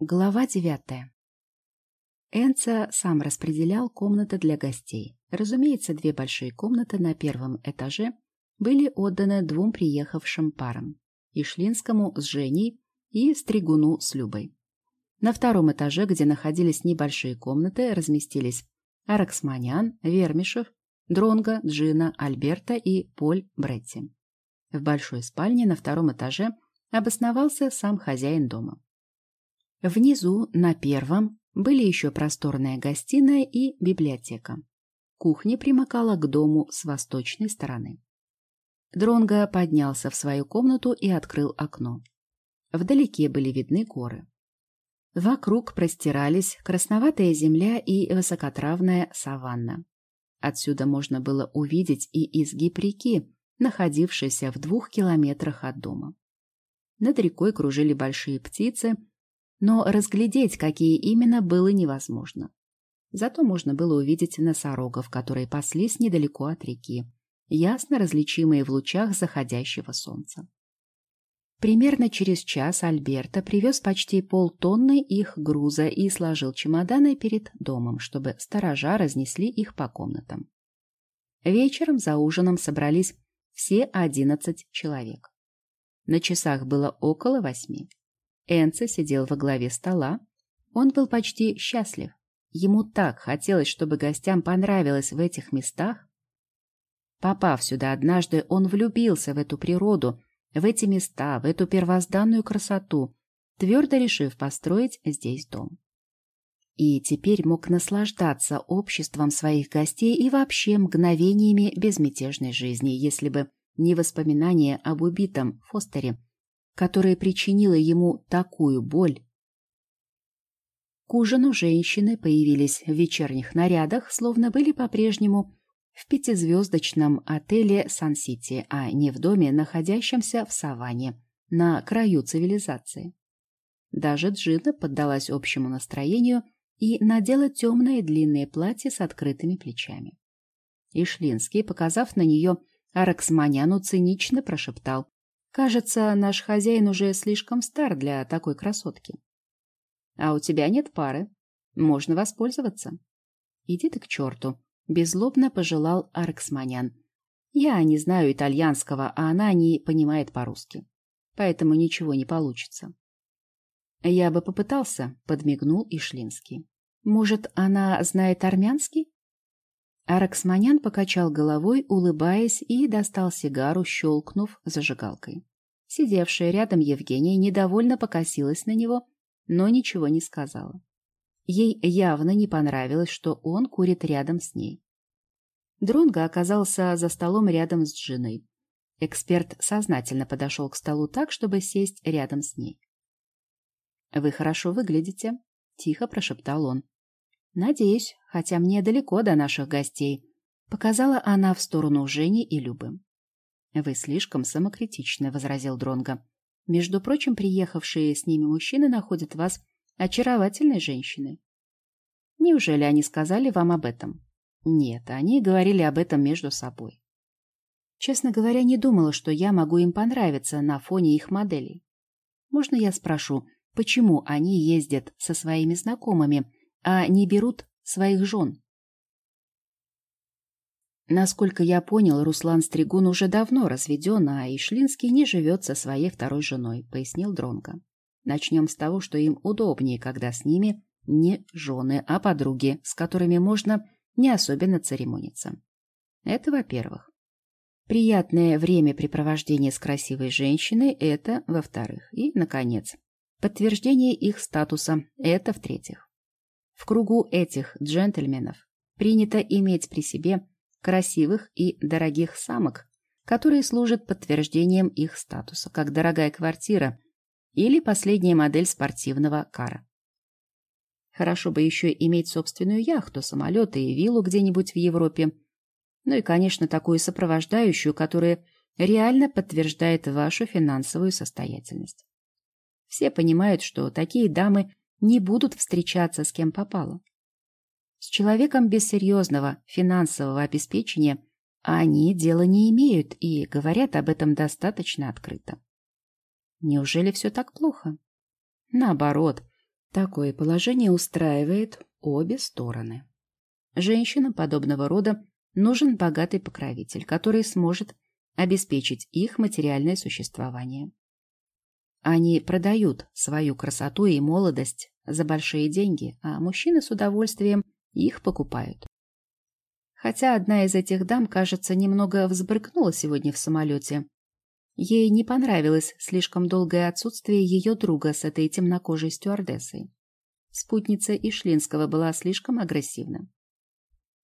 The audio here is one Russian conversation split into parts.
Глава девятая. Энца сам распределял комнаты для гостей. Разумеется, две большие комнаты на первом этаже были отданы двум приехавшим парам – Ишлинскому с Женей и Стригуну с Любой. На втором этаже, где находились небольшие комнаты, разместились Араксманян, Вермишев, Дронга, Джина, Альберта и Поль Бретти. В большой спальне на втором этаже обосновался сам хозяин дома. Внизу, на первом, были еще просторная гостиная и библиотека. Кухня примыкала к дому с восточной стороны. Дронго поднялся в свою комнату и открыл окно. Вдалеке были видны горы. Вокруг простирались красноватая земля и высокотравная саванна. Отсюда можно было увидеть и изгиб реки, находившейся в двух километрах от дома. Над рекой кружили большие птицы, но разглядеть, какие именно, было невозможно. Зато можно было увидеть носорогов, которые паслись недалеко от реки, ясно различимые в лучах заходящего солнца. Примерно через час Альберта привез почти полтонны их груза и сложил чемоданы перед домом, чтобы сторожа разнесли их по комнатам. Вечером за ужином собрались все одиннадцать человек. На часах было около восьми. Энце сидел во главе стола. Он был почти счастлив. Ему так хотелось, чтобы гостям понравилось в этих местах. Попав сюда однажды, он влюбился в эту природу, в эти места, в эту первозданную красоту, твердо решив построить здесь дом. И теперь мог наслаждаться обществом своих гостей и вообще мгновениями безмятежной жизни, если бы не воспоминания об убитом Фостере, которая причинила ему такую боль. К ужину женщины появились в вечерних нарядах, словно были по-прежнему в пятизвездочном отеле Сан-Сити, а не в доме, находящемся в саванне, на краю цивилизации. Даже Джина поддалась общему настроению и надела темное длинное платье с открытыми плечами. Ишлинский, показав на нее Араксманяну, цинично прошептал Кажется, наш хозяин уже слишком стар для такой красотки. А у тебя нет пары. Можно воспользоваться. Иди ты к черту. Беззлобно пожелал Арксманян. Я не знаю итальянского, а она не понимает по-русски. Поэтому ничего не получится. Я бы попытался, подмигнул Ишлинский. Может, она знает армянский? Араксманян покачал головой, улыбаясь, и достал сигару, щелкнув зажигалкой. Сидевшая рядом Евгения недовольно покосилась на него, но ничего не сказала. Ей явно не понравилось, что он курит рядом с ней. Дронго оказался за столом рядом с Джиной. Эксперт сознательно подошел к столу так, чтобы сесть рядом с ней. «Вы хорошо выглядите», — тихо прошептал он. «Надеюсь, хотя мне далеко до наших гостей», — показала она в сторону Жени и Любы. «Вы слишком самокритичны», — возразил Дронго. «Между прочим, приехавшие с ними мужчины находят вас очаровательной женщиной». «Неужели они сказали вам об этом?» «Нет, они говорили об этом между собой». Честно говоря, не думала, что я могу им понравиться на фоне их моделей. Можно я спрошу, почему они ездят со своими знакомыми, а не берут своих жен. Насколько я понял, Руслан Стригун уже давно разведен, а Ишлинский не живет со своей второй женой, пояснил Дронко. Начнем с того, что им удобнее, когда с ними не жены, а подруги, с которыми можно не особенно церемониться. Это во-первых. Приятное времяпрепровождение с красивой женщиной – это во-вторых. И, наконец, подтверждение их статуса – это в-третьих. В кругу этих джентльменов принято иметь при себе красивых и дорогих самок, которые служат подтверждением их статуса, как дорогая квартира или последняя модель спортивного кара. Хорошо бы еще иметь собственную яхту, самолет и виллу где-нибудь в Европе. Ну и, конечно, такую сопровождающую, которая реально подтверждает вашу финансовую состоятельность. Все понимают, что такие дамы не будут встречаться с кем попало. С человеком без серьезного финансового обеспечения они дела не имеют и говорят об этом достаточно открыто. Неужели все так плохо? Наоборот, Такое положение устраивает обе стороны. Женщинам подобного рода нужен богатый покровитель, который сможет обеспечить их материальное существование. Они продают свою красоту и молодость за большие деньги, а мужчины с удовольствием их покупают. Хотя одна из этих дам, кажется, немного взбрыкнула сегодня в самолете. Ей не понравилось слишком долгое отсутствие ее друга с этой темнокожей стюардессой. Спутница Ишлинского была слишком агрессивна.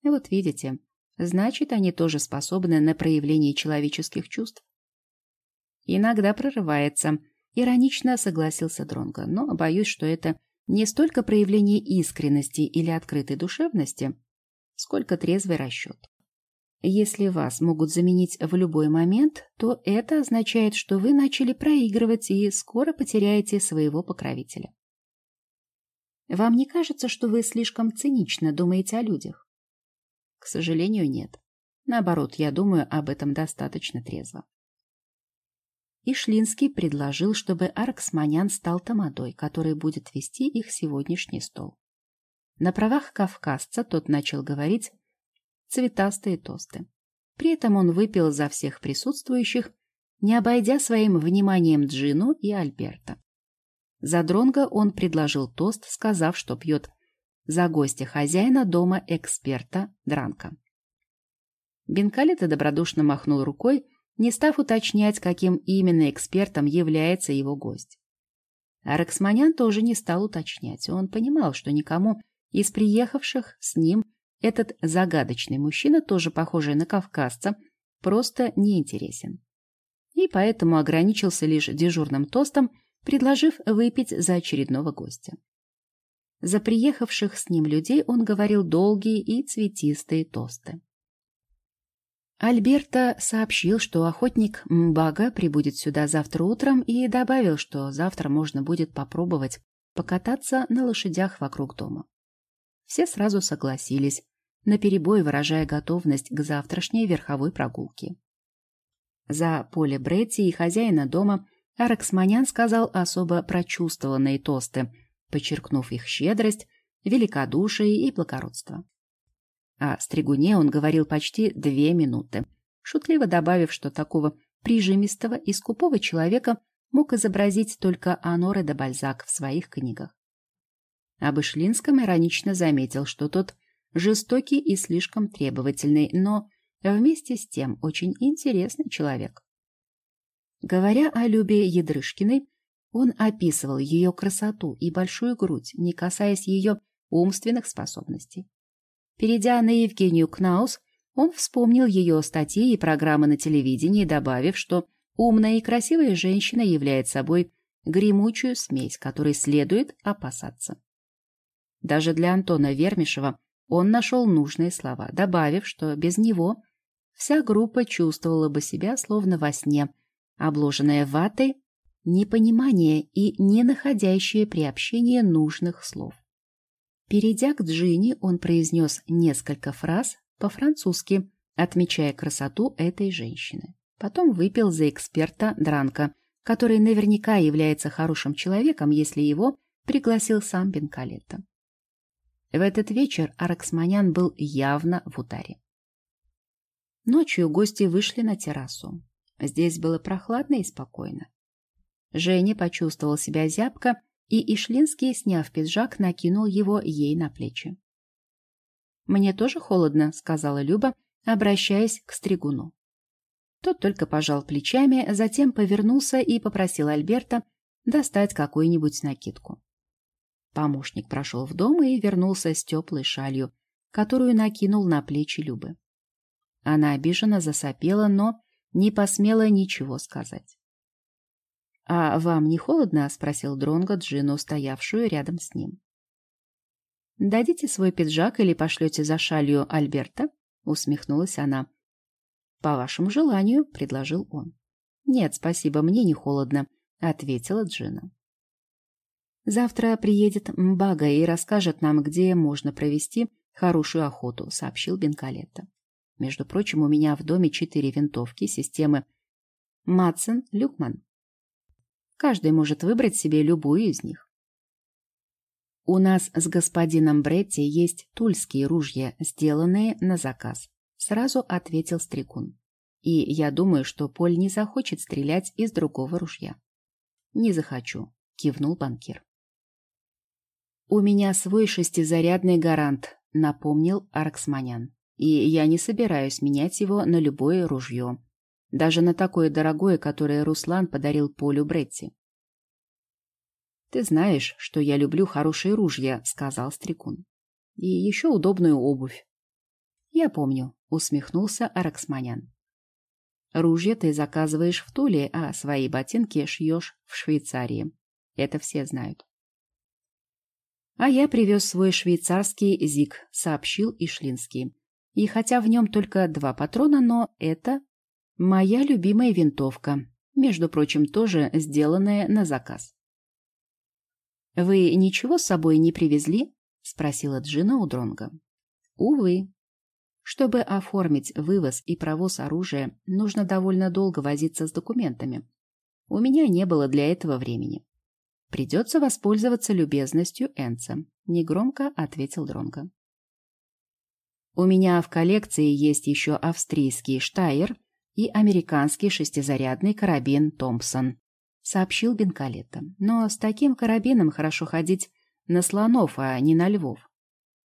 Вот видите, значит, они тоже способны на проявление человеческих чувств. Иногда прорывается, иронично согласился Дронго, но боюсь, что это не столько проявление искренности или открытой душевности, сколько трезвый расчет. Если вас могут заменить в любой момент, то это означает, что вы начали проигрывать и скоро потеряете своего покровителя. Вам не кажется, что вы слишком цинично думаете о людях? К сожалению, нет. Наоборот, я думаю об этом достаточно трезво. Ишлинский предложил, чтобы Арксманян стал тамадой, который будет вести их сегодняшний стол. На правах кавказца тот начал говорить цветастые тосты. При этом он выпил за всех присутствующих, не обойдя своим вниманием Джину и Альберта. За Дронго он предложил тост, сказав, что пьет за гостя хозяина дома эксперта Дранка. Бенкалета добродушно махнул рукой, не став уточнять, каким именно экспертом является его гость. Арексманян тоже не стал уточнять. Он понимал, что никому из приехавших с ним этот загадочный мужчина, тоже похожий на кавказца, просто не интересен. И поэтому ограничился лишь дежурным тостом, предложив выпить за очередного гостя. За приехавших с ним людей он говорил долгие и цветистые тосты. Альберта сообщил, что охотник Мбага прибудет сюда завтра утром и добавил, что завтра можно будет попробовать покататься на лошадях вокруг дома. Все сразу согласились, наперебой выражая готовность к завтрашней верховой прогулке. За поле Бретти и хозяина дома Араксманян сказал особо прочувствованные тосты, подчеркнув их щедрость, великодушие и благородство. О стригуне он говорил почти две минуты, шутливо добавив, что такого прижимистого и скупого человека мог изобразить только Аноре де Бальзак в своих книгах. Об Ишлинском иронично заметил, что тот жестокий и слишком требовательный, но вместе с тем очень интересный человек. Говоря о Любе Ядрышкиной, он описывал ее красоту и большую грудь, не касаясь ее умственных способностей. Перейдя на Евгению Кнаус, он вспомнил ее статьи и программы на телевидении, добавив, что умная и красивая женщина является собой гремучую смесь, которой следует опасаться. Даже для Антона Вермишева он нашел нужные слова, добавив, что без него вся группа чувствовала бы себя словно во сне, обложенная ватой непонимание и не находящее при общении нужных слов. Перейдя к Джинни, он произнес несколько фраз по-французски, отмечая красоту этой женщины. Потом выпил за эксперта Дранка, который наверняка является хорошим человеком, если его пригласил сам Бенкалетто. В этот вечер Араксманян был явно в ударе. Ночью гости вышли на террасу. Здесь было прохладно и спокойно. Женя почувствовал себя зябко, и Ишлинский, сняв пиджак, накинул его ей на плечи. «Мне тоже холодно», — сказала Люба, обращаясь к Стригуну. Тот только пожал плечами, затем повернулся и попросил Альберта достать какую-нибудь накидку. Помощник прошел в дом и вернулся с теплой шалью, которую накинул на плечи Любы. Она обиженно засопела, но не посмела ничего сказать. «А вам не холодно?» — спросил Дронго Джину, стоявшую рядом с ним. «Дадите свой пиджак или пошлете за шалью Альберта?» — усмехнулась она. «По вашему желанию», — предложил он. «Нет, спасибо, мне не холодно», — ответила Джина. «Завтра приедет Мбага и расскажет нам, где можно провести хорошую охоту», — сообщил Бенкалетто. «Между прочим, у меня в доме четыре винтовки системы Матсен-Люкман. Каждый может выбрать себе любую из них. У нас с господином Бретти есть тульские ружья, сделанные на заказ. Сразу ответил Стрекун. И я думаю, что Поль не захочет стрелять из другого ружья. Не захочу, кивнул банкир. У меня свой шестизарядный гарант, напомнил Арксманян. И я не собираюсь менять его на любое ружье. Даже на такое дорогое, которое Руслан подарил Полю Бретти. «Ты знаешь, что я люблю хорошие ружья», — сказал Стрекун. «И еще удобную обувь». «Я помню», — усмехнулся Араксманян. «Ружья ты заказываешь в Туле, а свои ботинки шьешь в Швейцарии. Это все знают». «А я привез свой швейцарский ЗИГ», — сообщил Ишлинский. «И хотя в нем только два патрона, но это моя любимая винтовка, между прочим, тоже сделанная на заказ». «Вы ничего с собой не привезли?» — спросила Джина у Дронга. «Увы. Чтобы оформить вывоз и провоз оружия, нужно довольно долго возиться с документами. У меня не было для этого времени. Придется воспользоваться любезностью Энца», — негромко ответил Дронга. «У меня в коллекции есть еще австрийский Штайер и американский шестизарядный карабин Томпсон», — сообщил Бенкалетто. «Но с таким карабином хорошо ходить на слонов, а не на львов.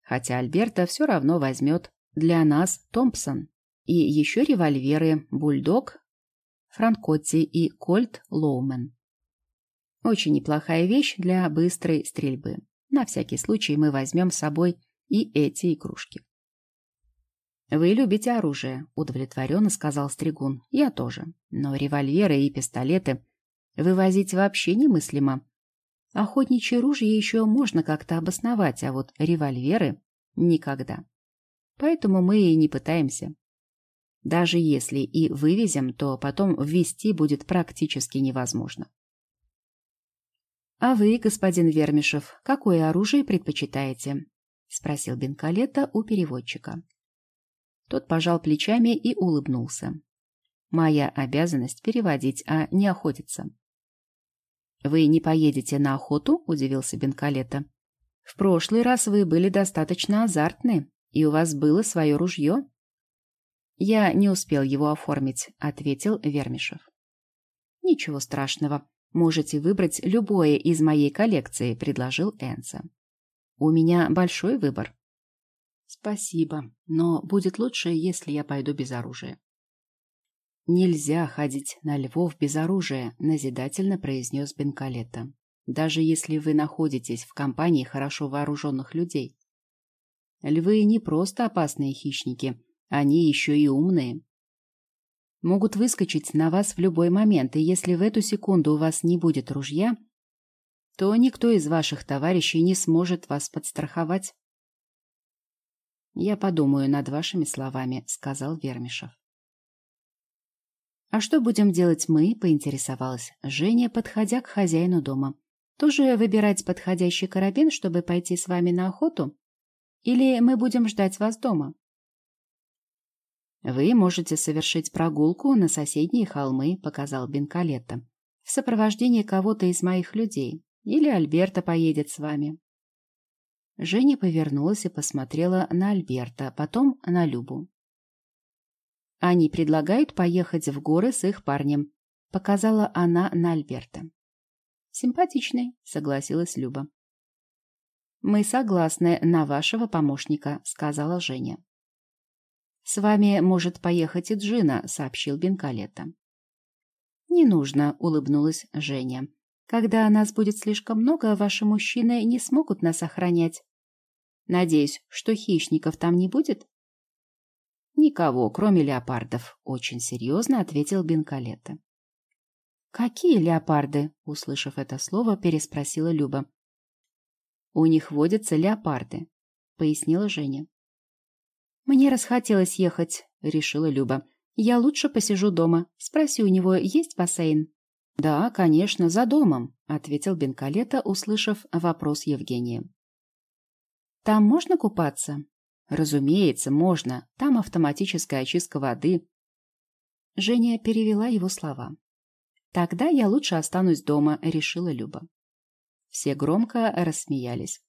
Хотя Альберта все равно возьмет для нас Томпсон. И еще револьверы Бульдог, Франкотти и Кольт Лоумен. Очень неплохая вещь для быстрой стрельбы. На всякий случай мы возьмем с собой и эти игрушки. «Вы любите оружие», — удовлетворенно сказал Стригун. «Я тоже. Но револьверы и пистолеты Вывозить вообще немыслимо. Охотничьи ружья еще можно как-то обосновать, а вот револьверы — никогда. Поэтому мы и не пытаемся. Даже если и вывезем, то потом ввести будет практически невозможно. «А вы, господин Вермишев, какое оружие предпочитаете?» — спросил Бенкалета у переводчика. Тот пожал плечами и улыбнулся. «Моя обязанность переводить, а не охотиться. «Вы не поедете на охоту?» – удивился Бенкалета. «В прошлый раз вы были достаточно азартны, и у вас было свое ружье». «Я не успел его оформить», – ответил Вермишев. «Ничего страшного. Можете выбрать любое из моей коллекции», – предложил Энса. «У меня большой выбор». «Спасибо, но будет лучше, если я пойду без оружия». «Нельзя ходить на львов без оружия», — назидательно произнес Бенкалетта. «Даже если вы находитесь в компании хорошо вооруженных людей. Львы не просто опасные хищники, они еще и умные. Могут выскочить на вас в любой момент, и если в эту секунду у вас не будет ружья, то никто из ваших товарищей не сможет вас подстраховать». «Я подумаю над вашими словами», — сказал Вермишев. «А что будем делать мы?» — поинтересовалась Женя, подходя к хозяину дома. «Тоже выбирать подходящий карабин, чтобы пойти с вами на охоту? Или мы будем ждать вас дома?» «Вы можете совершить прогулку на соседние холмы», — показал Бенкалетто, «в сопровождении кого-то из моих людей. Или Альберта поедет с вами». Женя повернулась и посмотрела на Альберта, потом на Любу. Они предлагают поехать в горы с их парнем. Показала она на Альберта. Симпатичный, согласилась Люба. Мы согласны на вашего помощника, сказала Женя. С вами может поехать и Джина, сообщил Бенкалета. Не нужно, улыбнулась Женя. Когда нас будет слишком много, ваши мужчины не смогут нас охранять. Надеюсь, что хищников там не будет? «Никого, кроме леопардов», — очень серьезно ответил Бенкалетто. «Какие леопарды?» — услышав это слово, переспросила Люба. «У них водятся леопарды», — пояснила Женя. «Мне расхотелось ехать», — решила Люба. «Я лучше посижу дома. Спроси у него, есть бассейн?» «Да, конечно, за домом», — ответил Бенкалета, услышав вопрос Евгения. «Там можно купаться?» Разумеется, можно. Там автоматическая очистка воды. Женя перевела его слова. Тогда я лучше останусь дома, решила Люба. Все громко рассмеялись.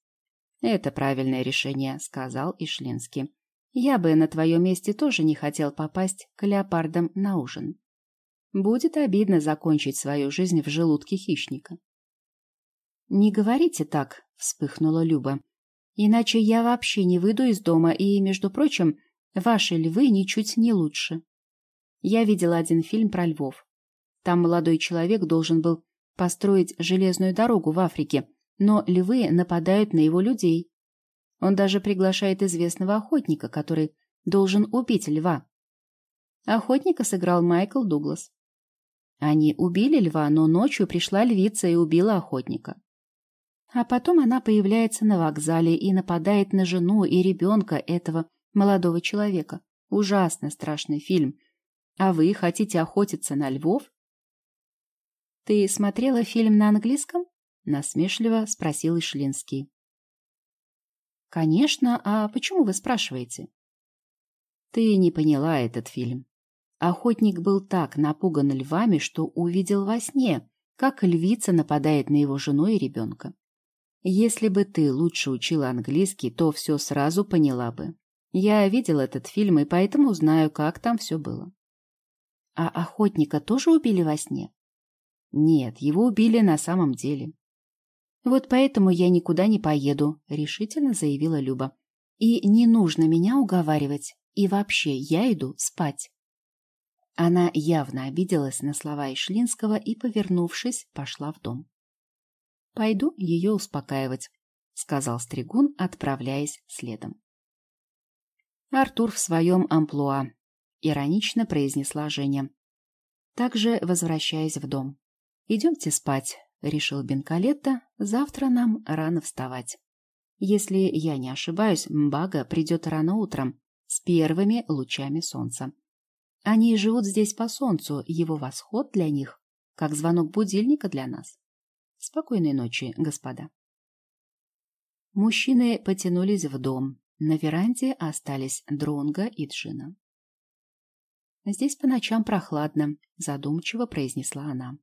Это правильное решение, сказал Ишлинский. Я бы на твоем месте тоже не хотел попасть к леопардам на ужин. Будет обидно закончить свою жизнь в желудке хищника. «Не говорите так», — вспыхнула Люба. «Иначе я вообще не выйду из дома, и, между прочим, ваши львы ничуть не лучше. Я видела один фильм про львов. Там молодой человек должен был построить железную дорогу в Африке, но львы нападают на его людей. Он даже приглашает известного охотника, который должен убить льва. Охотника сыграл Майкл Дуглас. Они убили льва, но ночью пришла львица и убила охотника. А потом она появляется на вокзале и нападает на жену и ребенка этого молодого человека. Ужасно страшный фильм. А вы хотите охотиться на львов? Ты смотрела фильм на английском? Насмешливо спросил Ишлинский. Конечно, а почему вы спрашиваете? Ты не поняла этот фильм. Охотник был так напуган львами, что увидел во сне, как львица нападает на его жену и ребенка. Если бы ты лучше учила английский, то все сразу поняла бы. Я видел этот фильм и поэтому знаю, как там все было. А охотника тоже убили во сне? Нет, его убили на самом деле. «Вот поэтому я никуда не поеду», — решительно заявила Люба. «И не нужно меня уговаривать. И вообще, я иду спать». Она явно обиделась на слова Ишлинского и, повернувшись, пошла в дом. «Пойду ее успокаивать», — сказал Стригун, отправляясь следом. Артур в своем амплуа, — иронично произнесла Женя. Также возвращаясь в дом. «Идемте спать, решил Бенкалетто, завтра нам рано вставать. Если я не ошибаюсь, Мбага придет рано утром, с первыми лучами солнца. Они живут здесь по солнцу, его восход для них, как звонок будильника для нас. Спокойной ночи, господа. Мужчины потянулись в дом. На веранде остались Дронга и Джина. «Здесь по ночам прохладно», — задумчиво произнесла она.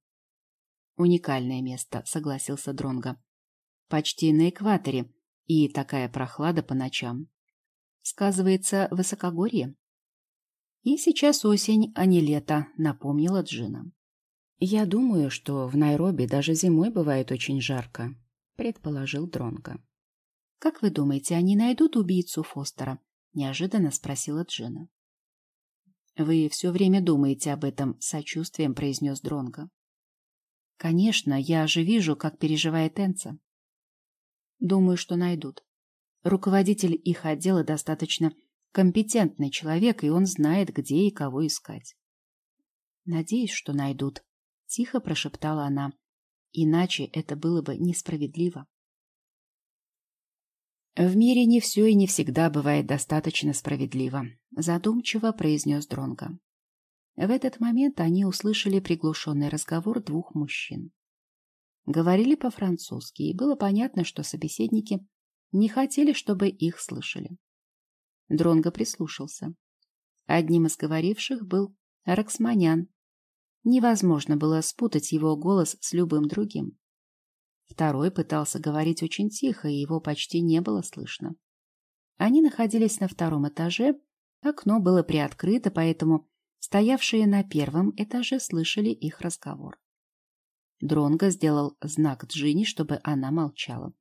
Уникальное место, согласился Дронга. Почти на экваторе, и такая прохлада по ночам. Сказывается высокогорье. И сейчас осень, а не лето, напомнила Джина. Я думаю, что в Найроби даже зимой бывает очень жарко, предположил Дронга. Как вы думаете, они найдут убийцу Фостера? неожиданно спросила Джина. Вы все время думаете об этом, сочувствием произнес Дронга. Конечно, я же вижу, как переживает Энца. Думаю, что найдут. Руководитель их отдела достаточно компетентный человек, и он знает, где и кого искать. Надеюсь, что найдут, — тихо прошептала она. Иначе это было бы несправедливо. В мире не все и не всегда бывает достаточно справедливо, задумчиво произнес Дронго. В этот момент они услышали приглушенный разговор двух мужчин. Говорили по-французски, и было понятно, что собеседники не хотели, чтобы их слышали. Дронго прислушался. Одним из говоривших был Раксманян. Невозможно было спутать его голос с любым другим. Второй пытался говорить очень тихо, и его почти не было слышно. Они находились на втором этаже, окно было приоткрыто, поэтому Стоявшие на первом этаже слышали их разговор. Дронго сделал знак Джинни, чтобы она молчала.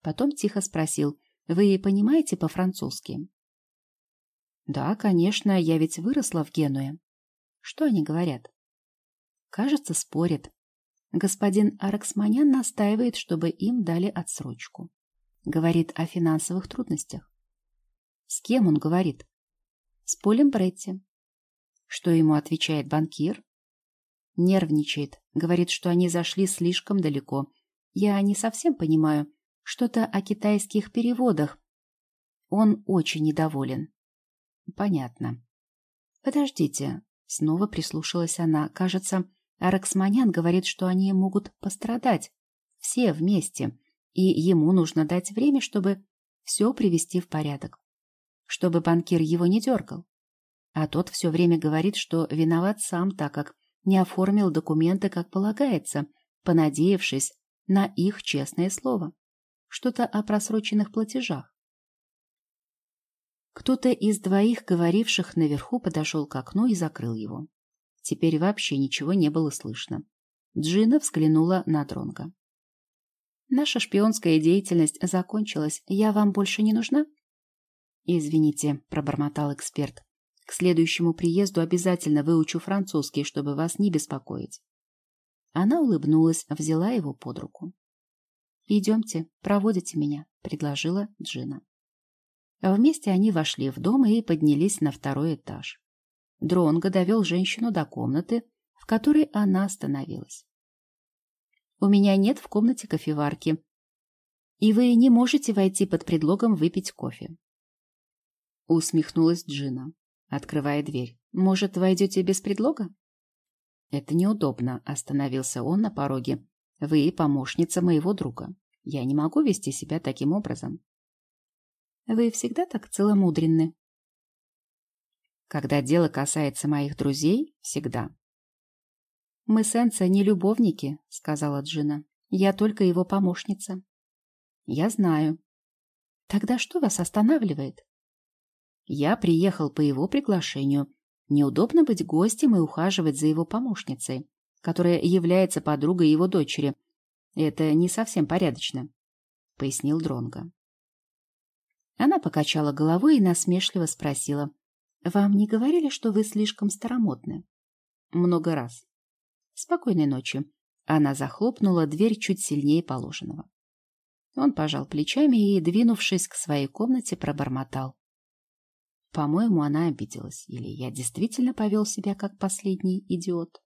Потом тихо спросил, «Вы понимаете по-французски?» «Да, конечно, я ведь выросла в Генуе». «Что они говорят?» «Кажется, спорят. Господин Араксманян настаивает, чтобы им дали отсрочку. Говорит о финансовых трудностях». «С кем он говорит?» «С Полем Бретти. Что ему отвечает банкир? Нервничает, говорит, что они зашли слишком далеко. Я не совсем понимаю. Что-то о китайских переводах. Он очень недоволен. Понятно. Подождите. Снова прислушалась она. Кажется, Араксманян говорит, что они могут пострадать. Все вместе. И ему нужно дать время, чтобы все привести в порядок. Чтобы банкир его не дергал. А тот все время говорит, что виноват сам, так как не оформил документы, как полагается, понадеявшись на их честное слово. Что-то о просроченных платежах. Кто-то из двоих, говоривших наверху, подошел к окну и закрыл его. Теперь вообще ничего не было слышно. Джина взглянула на Дронга. «Наша шпионская деятельность закончилась. Я вам больше не нужна?» «Извините», — пробормотал эксперт. «К следующему приезду обязательно выучу французский, чтобы вас не беспокоить». Она улыбнулась, взяла его под руку. «Идемте, проводите меня», — предложила Джина. Вместе они вошли в дом и поднялись на второй этаж. Дронго довел женщину до комнаты, в которой она остановилась. «У меня нет в комнате кофеварки, и вы не можете войти под предлогом выпить кофе. Усмехнулась Джина, открывая дверь. «Может, войдете без предлога?» «Это неудобно», — остановился он на пороге. «Вы помощница моего друга. Я не могу вести себя таким образом». «Вы всегда так целомудренны?» «Когда дело касается моих друзей, всегда». «Мы с Энце не любовники», — сказала Джина. «Я только его помощница». «Я знаю». «Тогда что вас останавливает?» Я приехал по его приглашению. Неудобно быть гостем и ухаживать за его помощницей, которая является подругой его дочери. Это не совсем порядочно, — пояснил Дронго. Она покачала головой и насмешливо спросила. — Вам не говорили, что вы слишком старомодны? — Много раз. — Спокойной ночи. Она захлопнула дверь чуть сильнее положенного. Он пожал плечами и, двинувшись к своей комнате, пробормотал. По-моему, она обиделась. Или я действительно повел себя как последний идиот.